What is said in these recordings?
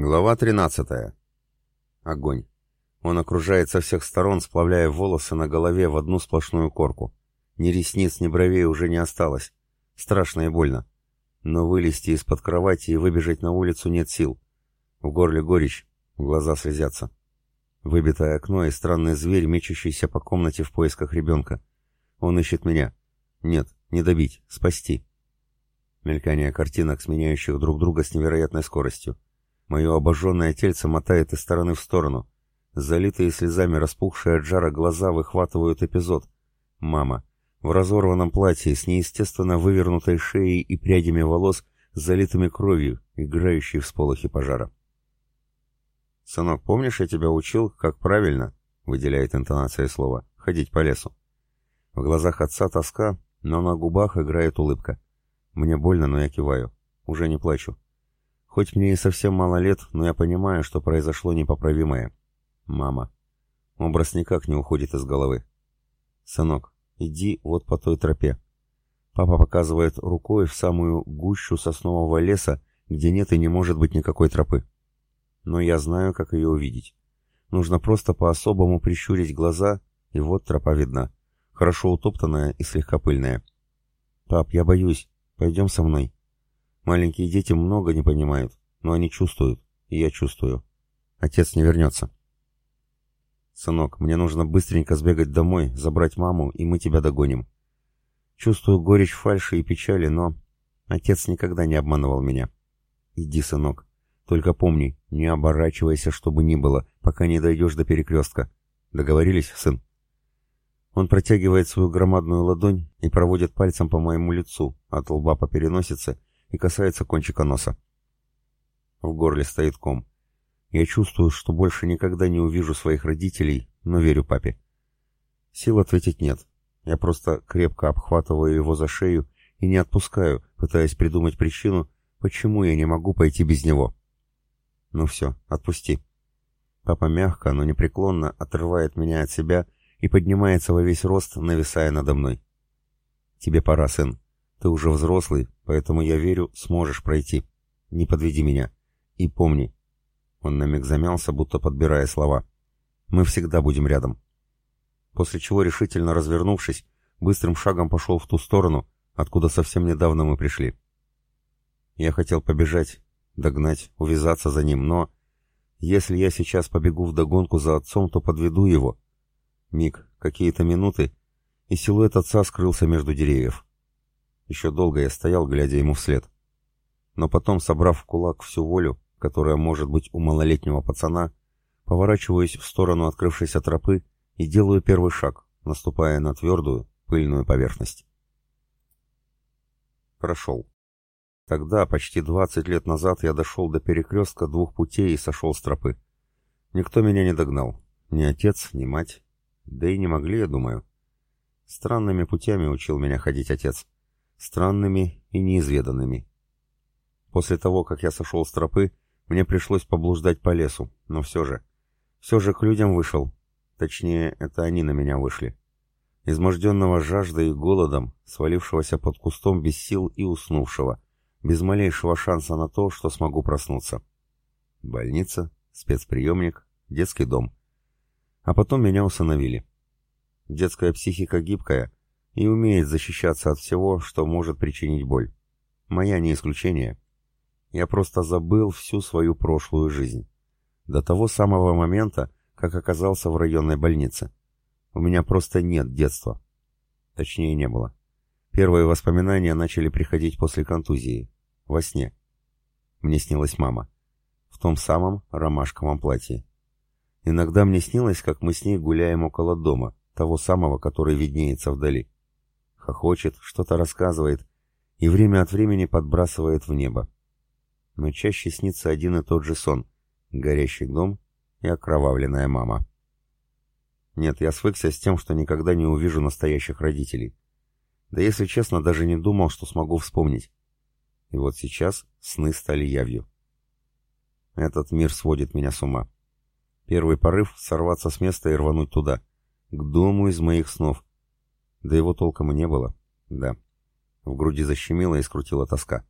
Глава 13. Огонь. Он окружает со всех сторон, сплавляя волосы на голове в одну сплошную корку. Ни ресниц, ни бровей уже не осталось. Страшно и больно. Но вылезти из-под кровати и выбежать на улицу нет сил. В горле горечь, глаза слезятся. Выбитое окно и странный зверь, мечущийся по комнате в поисках ребенка. Он ищет меня. Нет, не добить, спасти. Мелькание картинок, сменяющих друг друга с невероятной скоростью. Мое обожженное тельце мотает из стороны в сторону. Залитые слезами распухшие от жара глаза выхватывают эпизод. Мама. В разорванном платье, с неестественно вывернутой шеей и прядями волос, залитыми кровью, играющей в сполохе пожара. «Сынок, помнишь, я тебя учил, как правильно?» — выделяет интонация слова. «Ходить по лесу». В глазах отца тоска, но на губах играет улыбка. Мне больно, но я киваю. Уже не плачу. Хоть мне и совсем мало лет, но я понимаю, что произошло непоправимое. Мама. Образ никак не уходит из головы. Сынок, иди вот по той тропе. Папа показывает рукой в самую гущу соснового леса, где нет и не может быть никакой тропы. Но я знаю, как ее увидеть. Нужно просто по-особому прищурить глаза, и вот тропа видна. Хорошо утоптанная и слегка пыльная. «Пап, я боюсь. Пойдем со мной». Маленькие дети много не понимают, но они чувствуют, и я чувствую. Отец не вернется. Сынок, мне нужно быстренько сбегать домой, забрать маму, и мы тебя догоним. Чувствую горечь фальши и печали, но... Отец никогда не обманывал меня. Иди, сынок. Только помни, не оборачивайся, чтобы ни было, пока не дойдешь до перекрестка. Договорились, сын? Он протягивает свою громадную ладонь и проводит пальцем по моему лицу, от лба по переносице, и касается кончика носа. В горле стоит ком. Я чувствую, что больше никогда не увижу своих родителей, но верю папе. Сил ответить нет. Я просто крепко обхватываю его за шею и не отпускаю, пытаясь придумать причину, почему я не могу пойти без него. Ну все, отпусти. Папа мягко, но непреклонно отрывает меня от себя и поднимается во весь рост, нависая надо мной. Тебе пора, сын. Ты уже взрослый, поэтому я верю, сможешь пройти. Не подведи меня. И помни. Он на миг замялся, будто подбирая слова. Мы всегда будем рядом. После чего, решительно развернувшись, быстрым шагом пошел в ту сторону, откуда совсем недавно мы пришли. Я хотел побежать, догнать, увязаться за ним, но... Если я сейчас побегу вдогонку за отцом, то подведу его. Миг, какие-то минуты, и силуэт отца скрылся между деревьев. Еще долго я стоял, глядя ему вслед. Но потом, собрав в кулак всю волю, которая может быть у малолетнего пацана, поворачиваюсь в сторону открывшейся тропы и делаю первый шаг, наступая на твердую, пыльную поверхность. Прошел. Тогда, почти 20 лет назад, я дошел до перекрестка двух путей и сошел с тропы. Никто меня не догнал. Ни отец, ни мать. Да и не могли, я думаю. Странными путями учил меня ходить отец странными и неизведанными. После того, как я сошел с тропы, мне пришлось поблуждать по лесу, но все же, все же к людям вышел. Точнее, это они на меня вышли. Изможденного жаждой и голодом, свалившегося под кустом без сил и уснувшего, без малейшего шанса на то, что смогу проснуться. Больница, спецприемник, детский дом. А потом меня усыновили. Детская психика гибкая, и умеет защищаться от всего, что может причинить боль. Моя не исключение. Я просто забыл всю свою прошлую жизнь. До того самого момента, как оказался в районной больнице. У меня просто нет детства. Точнее, не было. Первые воспоминания начали приходить после контузии. Во сне. Мне снилась мама. В том самом ромашковом платье. Иногда мне снилось, как мы с ней гуляем около дома, того самого, который виднеется вдали хохочет, что-то рассказывает и время от времени подбрасывает в небо. Но чаще снится один и тот же сон — горящий дом и окровавленная мама. Нет, я свыкся с тем, что никогда не увижу настоящих родителей. Да если честно, даже не думал, что смогу вспомнить. И вот сейчас сны стали явью. Этот мир сводит меня с ума. Первый порыв — сорваться с места и рвануть туда, к дому из моих снов, да его толком и не было. Да. В груди защемило и скрутила тоска.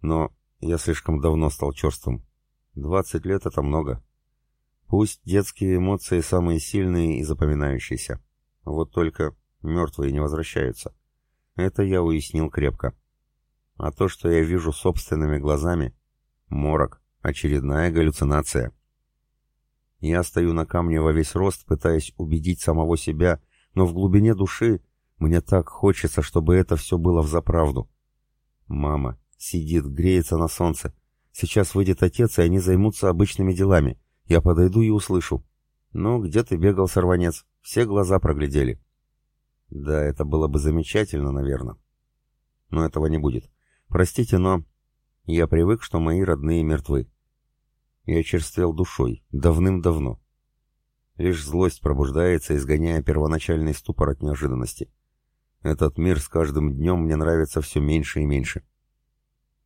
Но я слишком давно стал черствым. Двадцать лет — это много. Пусть детские эмоции самые сильные и запоминающиеся. Вот только мертвые не возвращаются. Это я уяснил крепко. А то, что я вижу собственными глазами — морок, очередная галлюцинация. Я стою на камне во весь рост, пытаясь убедить самого себя, но в глубине души мне так хочется, чтобы это все было взаправду. Мама сидит, греется на солнце. Сейчас выйдет отец, и они займутся обычными делами. Я подойду и услышу. «Ну, где ты бегал, сорванец? Все глаза проглядели». Да, это было бы замечательно, наверное. Но этого не будет. Простите, но... Я привык, что мои родные мертвы. Я черствел душой. Давным-давно. Лишь злость пробуждается, изгоняя первоначальный ступор от неожиданности. Этот мир с каждым днем мне нравится все меньше и меньше.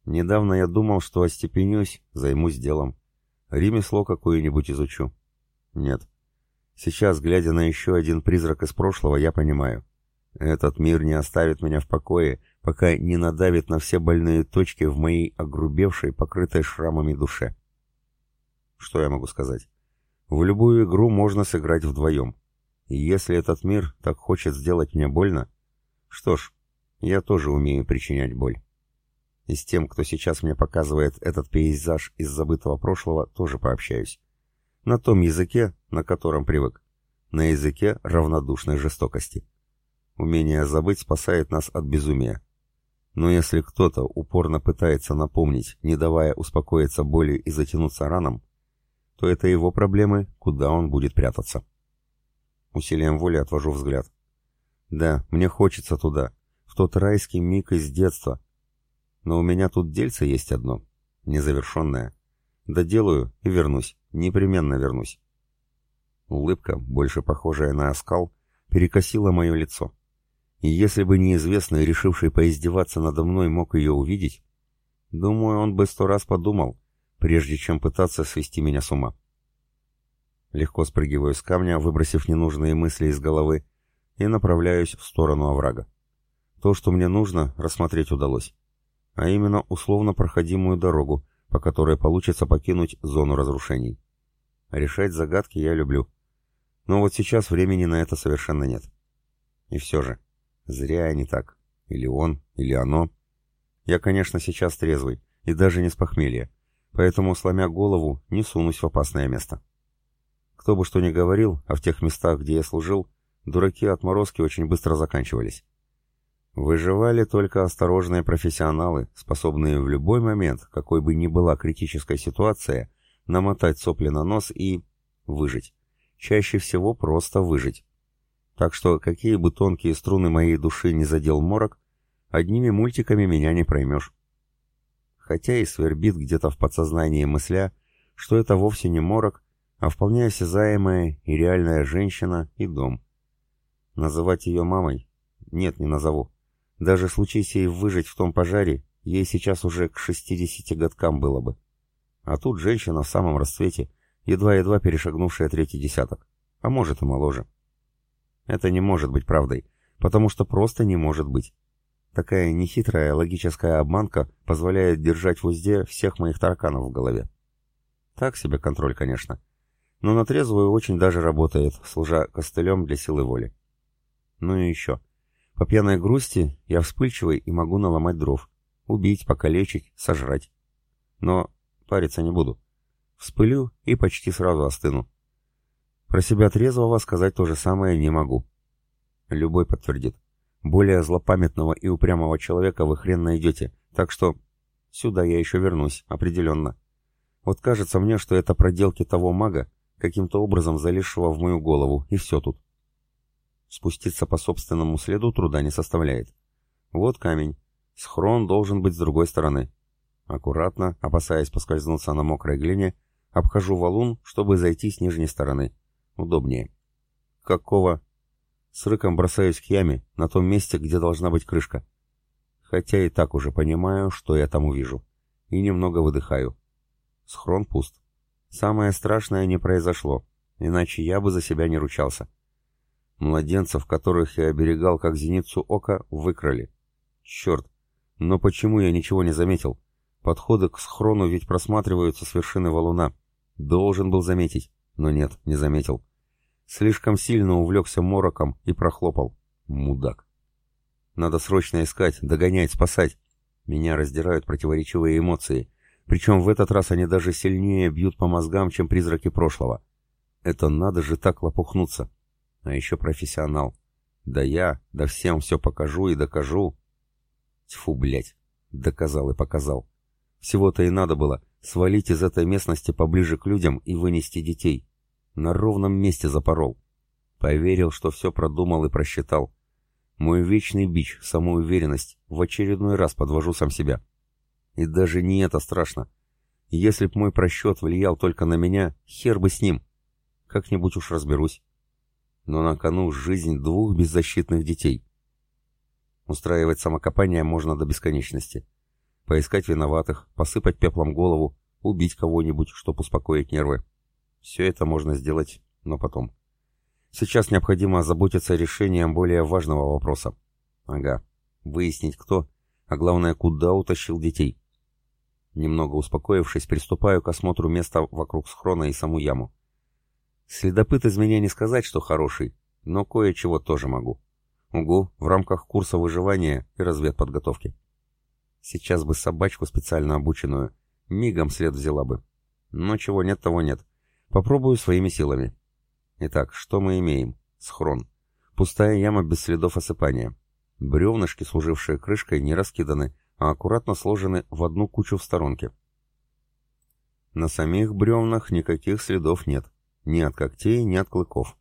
Недавно я думал, что остепенюсь, займусь делом. Ремесло какое-нибудь изучу. Нет. Сейчас, глядя на еще один призрак из прошлого, я понимаю. Этот мир не оставит меня в покое, пока не надавит на все больные точки в моей огрубевшей, покрытой шрамами душе. Что я могу сказать? В любую игру можно сыграть вдвоем. И если этот мир так хочет сделать мне больно, что ж, я тоже умею причинять боль. И с тем, кто сейчас мне показывает этот пейзаж из забытого прошлого, тоже пообщаюсь. На том языке, на котором привык. На языке равнодушной жестокости. Умение забыть спасает нас от безумия. Но если кто-то упорно пытается напомнить, не давая успокоиться боли и затянуться ранам, то это его проблемы, куда он будет прятаться. Усилием воли отвожу взгляд. Да, мне хочется туда, в тот райский миг из детства, но у меня тут дельце есть одно, незавершенное. Доделаю и вернусь, непременно вернусь. Улыбка, больше похожая на оскал, перекосила мое лицо. И если бы неизвестный, решивший поиздеваться надо мной, мог ее увидеть, думаю, он бы сто раз подумал, прежде чем пытаться свести меня с ума. Легко спрыгиваю с камня, выбросив ненужные мысли из головы, и направляюсь в сторону оврага. То, что мне нужно, рассмотреть удалось а именно условно проходимую дорогу, по которой получится покинуть зону разрушений. Решать загадки я люблю. Но вот сейчас времени на это совершенно нет. И все же, зря я не так. Или он, или оно. Я, конечно, сейчас трезвый, и даже не с похмелья, поэтому, сломя голову, не сунусь в опасное место. Кто бы что ни говорил, а в тех местах, где я служил, дураки-отморозки очень быстро заканчивались. Выживали только осторожные профессионалы, способные в любой момент, какой бы ни была критическая ситуация, намотать сопли на нос и... выжить. Чаще всего просто выжить. Так что, какие бы тонкие струны моей души не задел морок, одними мультиками меня не проймешь. Хотя и свербит где-то в подсознании мысля, что это вовсе не морок, а вполне осязаемая и реальная женщина и дом. Называть ее мамой? Нет, не назову. Даже случись ей выжить в том пожаре, ей сейчас уже к 60 годкам было бы. А тут женщина в самом расцвете, едва-едва перешагнувшая третий десяток. А может и моложе. Это не может быть правдой, потому что просто не может быть. Такая нехитрая логическая обманка позволяет держать в узде всех моих тараканов в голове. Так себе контроль, конечно. Но на трезвую очень даже работает, служа костылем для силы воли. Ну и еще. По пьяной грусти я вспыльчивый и могу наломать дров. Убить, покалечить, сожрать. Но париться не буду. Вспылю и почти сразу остыну. Про себя трезвого сказать то же самое не могу. Любой подтвердит. Более злопамятного и упрямого человека вы хрен найдете, так что сюда я еще вернусь, определенно. Вот кажется мне, что это проделки того мага, каким-то образом залезшего в мою голову, и все тут. Спуститься по собственному следу труда не составляет. Вот камень. Схрон должен быть с другой стороны. Аккуратно, опасаясь поскользнуться на мокрой глине, обхожу валун, чтобы зайти с нижней стороны. Удобнее. Какого? С рыком бросаюсь к яме, на том месте, где должна быть крышка. Хотя и так уже понимаю, что я там увижу. И немного выдыхаю. Схрон пуст. Самое страшное не произошло, иначе я бы за себя не ручался. Младенцев, которых я оберегал как зеницу ока, выкрали. Черт! Но почему я ничего не заметил? Подходы к схрону ведь просматриваются с вершины валуна. Должен был заметить, но нет, не заметил. Слишком сильно увлекся мороком и прохлопал. Мудак. Надо срочно искать, догонять, спасать. Меня раздирают противоречивые эмоции. Причем в этот раз они даже сильнее бьют по мозгам, чем призраки прошлого. Это надо же так лопухнуться. А еще профессионал. Да я, да всем все покажу и докажу. Тьфу, блядь. Доказал и показал. Всего-то и надо было свалить из этой местности поближе к людям и вынести детей. На ровном месте запорол. Поверил, что все продумал и просчитал. Мой вечный бич, самоуверенность, в очередной раз подвожу сам себя. И даже не это страшно. Если б мой просчет влиял только на меня, хер бы с ним. Как-нибудь уж разберусь. Но на кону жизнь двух беззащитных детей. Устраивать самокопание можно до бесконечности поискать виноватых, посыпать пеплом голову, убить кого-нибудь, чтобы успокоить нервы. Все это можно сделать, но потом. Сейчас необходимо озаботиться решением более важного вопроса. Ага, выяснить кто, а главное, куда утащил детей. Немного успокоившись, приступаю к осмотру места вокруг схрона и саму яму. Следопыт из меня не сказать, что хороший, но кое-чего тоже могу. Угу, в рамках курса выживания и разведподготовки. Сейчас бы собачку специально обученную. Мигом след взяла бы. Но чего нет, того нет. Попробую своими силами. Итак, что мы имеем? Схрон. Пустая яма без следов осыпания. Бревнышки, служившие крышкой, не раскиданы, а аккуратно сложены в одну кучу в сторонке. На самих бревнах никаких следов нет. Ни от когтей, ни от клыков.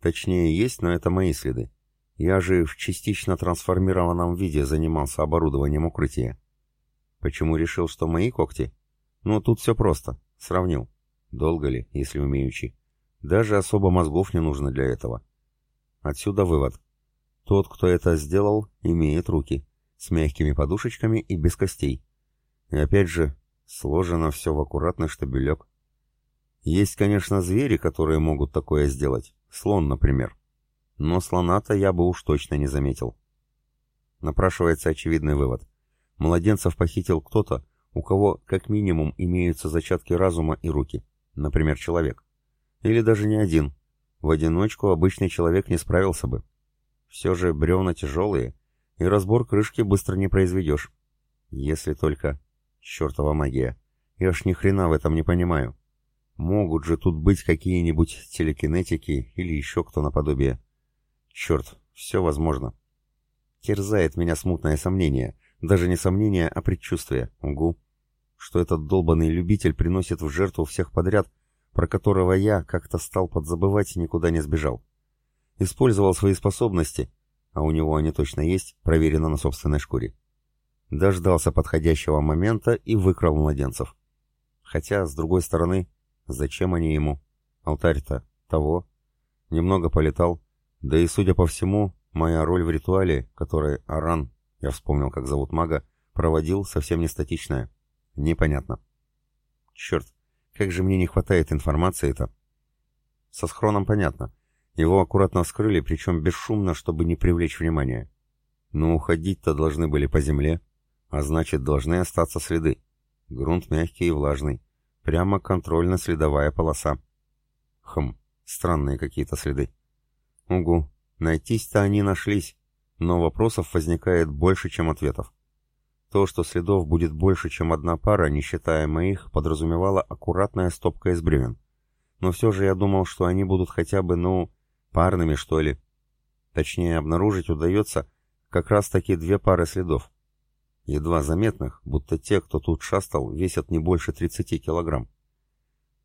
Точнее, есть, но это мои следы. Я же в частично трансформированном виде занимался оборудованием укрытия. Почему решил, что мои когти? Ну, тут все просто. Сравнил. Долго ли, если умеючи? Даже особо мозгов не нужно для этого. Отсюда вывод. Тот, кто это сделал, имеет руки. С мягкими подушечками и без костей. И опять же, сложено все в аккуратный штабелек. Есть, конечно, звери, которые могут такое сделать. Слон, например. Но слона-то я бы уж точно не заметил. Напрашивается очевидный вывод. Младенцев похитил кто-то, у кого как минимум имеются зачатки разума и руки. Например, человек. Или даже не один. В одиночку обычный человек не справился бы. Все же бревна тяжелые, и разбор крышки быстро не произведешь. Если только... Чертова магия. Я ж ни хрена в этом не понимаю. Могут же тут быть какие-нибудь телекинетики или еще кто наподобие. Черт, все возможно. Терзает меня смутное сомнение. Даже не сомнение, а предчувствие. Угу. Что этот долбанный любитель приносит в жертву всех подряд, про которого я как-то стал подзабывать и никуда не сбежал. Использовал свои способности, а у него они точно есть, проверено на собственной шкуре. Дождался подходящего момента и выкрал младенцев. Хотя, с другой стороны, зачем они ему? Алтарь-то того. Немного полетал, да и, судя по всему, моя роль в ритуале, который Аран, я вспомнил, как зовут мага, проводил, совсем не статичная. Непонятно. Черт, как же мне не хватает информации-то. Со схроном понятно. Его аккуратно вскрыли, причем бесшумно, чтобы не привлечь внимания. Но уходить-то должны были по земле, а значит, должны остаться следы. Грунт мягкий и влажный. Прямо контрольно-следовая полоса. Хм, странные какие-то следы. Угу, найтись-то они нашлись, но вопросов возникает больше, чем ответов. То, что следов будет больше, чем одна пара, не считая моих, подразумевало аккуратная стопка из бревен. Но все же я думал, что они будут хотя бы, ну, парными, что ли. Точнее, обнаружить удается как раз-таки две пары следов. Едва заметных, будто те, кто тут шастал, весят не больше 30 килограмм.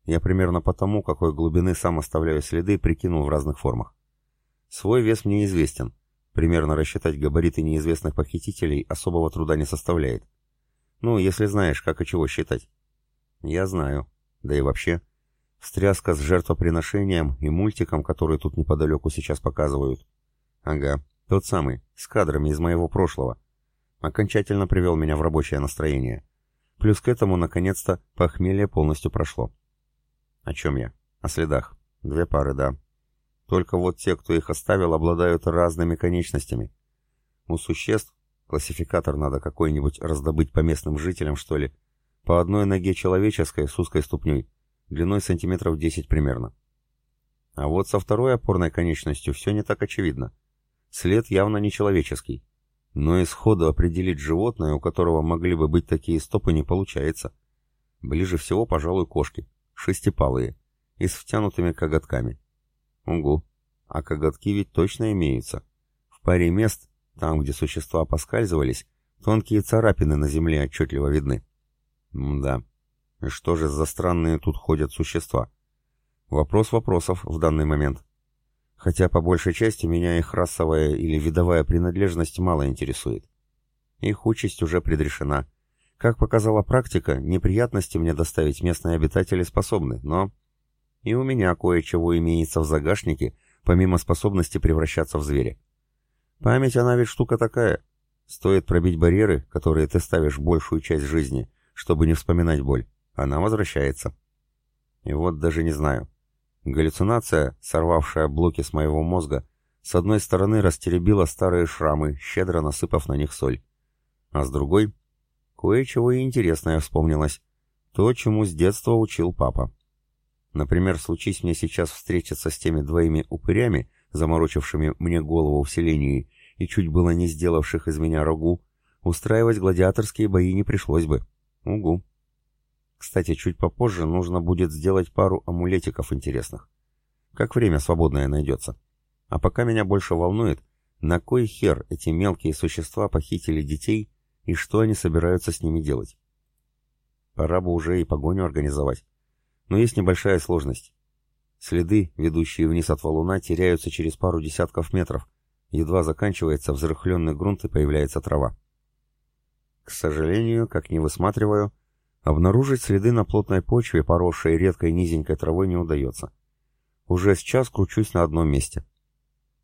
Я примерно потому, какой глубины сам оставляю следы, прикинул в разных формах. Свой вес мне известен. Примерно рассчитать габариты неизвестных похитителей особого труда не составляет. Ну, если знаешь, как и чего считать. Я знаю. Да и вообще. Встряска с жертвоприношением и мультиком, который тут неподалеку сейчас показывают. Ага, тот самый, с кадрами из моего прошлого. Окончательно привел меня в рабочее настроение. Плюс к этому, наконец-то, похмелье полностью прошло. О чем я? О следах. Две пары, да. Только вот те, кто их оставил, обладают разными конечностями. У существ, Классификатор надо какой-нибудь раздобыть по местным жителям, что ли. По одной ноге человеческой с узкой ступней, длиной сантиметров 10 примерно. А вот со второй опорной конечностью все не так очевидно. След явно не человеческий. Но и сходу определить животное, у которого могли бы быть такие стопы, не получается. Ближе всего, пожалуй, кошки. Шестипалые. И с втянутыми коготками. Угу. А коготки ведь точно имеются. В паре мест, там, где существа поскальзывались, тонкие царапины на земле отчетливо видны. Мда. И что же за странные тут ходят существа? Вопрос вопросов в данный момент. Хотя по большей части меня их расовая или видовая принадлежность мало интересует. Их участь уже предрешена. Как показала практика, неприятности мне доставить местные обитатели способны, но... И у меня кое-чего имеется в загашнике, помимо способности превращаться в зверя. Память, она ведь штука такая. Стоит пробить барьеры, которые ты ставишь большую часть жизни, чтобы не вспоминать боль. Она возвращается. И вот даже не знаю. Галлюцинация, сорвавшая блоки с моего мозга, с одной стороны растеребила старые шрамы, щедро насыпав на них соль. А с другой, кое-чего и интересное вспомнилось. То, чему с детства учил папа. Например, случись мне сейчас встретиться с теми двоими упырями, заморочившими мне голову в селении и чуть было не сделавших из меня рогу, устраивать гладиаторские бои не пришлось бы. Угу. Кстати, чуть попозже нужно будет сделать пару амулетиков интересных. Как время свободное найдется. А пока меня больше волнует, на кой хер эти мелкие существа похитили детей и что они собираются с ними делать. Пора бы уже и погоню организовать. Но есть небольшая сложность. Следы, ведущие вниз от валуна, теряются через пару десятков метров. Едва заканчивается взрыхленный грунт и появляется трава. К сожалению, как не высматриваю, обнаружить следы на плотной почве, поросшей редкой низенькой травой, не удается. Уже сейчас кручусь на одном месте.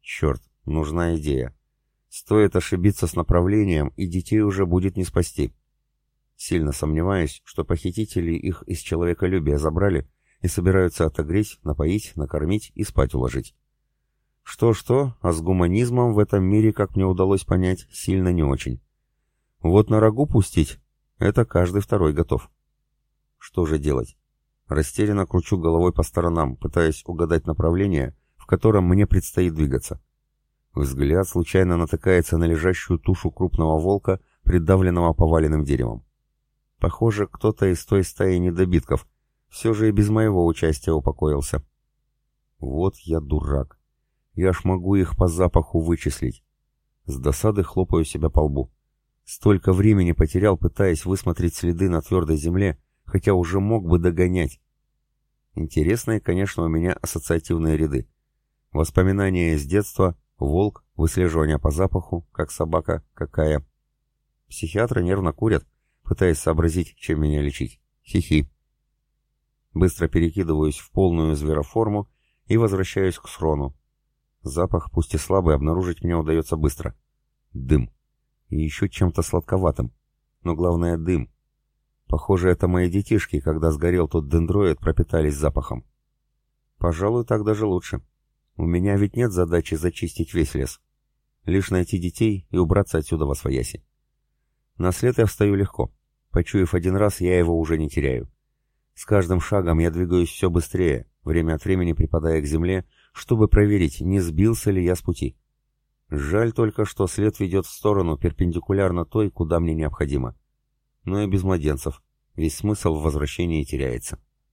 Черт, нужна идея. Стоит ошибиться с направлением, и детей уже будет не спасти. Сильно сомневаюсь, что похитители их из человеколюбия забрали и собираются отогреть, напоить, накормить и спать уложить. Что-что, а с гуманизмом в этом мире, как мне удалось понять, сильно не очень. Вот на рагу пустить — это каждый второй готов. Что же делать? Растерянно кручу головой по сторонам, пытаясь угадать направление, в котором мне предстоит двигаться. Взгляд случайно натыкается на лежащую тушу крупного волка, придавленного поваленным деревом. Похоже, кто-то из той стаи недобитков все же и без моего участия упокоился. Вот я дурак. Я ж могу их по запаху вычислить. С досады хлопаю себя по лбу. Столько времени потерял, пытаясь высмотреть следы на твердой земле, хотя уже мог бы догонять. Интересные, конечно, у меня ассоциативные ряды. Воспоминания из детства, волк, выслеживание по запаху, как собака, какая. Психиатры нервно курят, пытаясь сообразить, чем меня лечить. Хи-хи. Быстро перекидываюсь в полную звероформу и возвращаюсь к схрону. Запах, пусть и слабый, обнаружить мне удается быстро. Дым. И еще чем-то сладковатым. Но главное — дым. Похоже, это мои детишки, когда сгорел тот дендроид, пропитались запахом. Пожалуй, так даже лучше. У меня ведь нет задачи зачистить весь лес. Лишь найти детей и убраться отсюда во свояси. На след я встаю легко. Почуяв один раз, я его уже не теряю. С каждым шагом я двигаюсь все быстрее, время от времени припадая к земле, чтобы проверить, не сбился ли я с пути. Жаль только, что след ведет в сторону, перпендикулярно той, куда мне необходимо. Но и без младенцев. Весь смысл в возвращении теряется.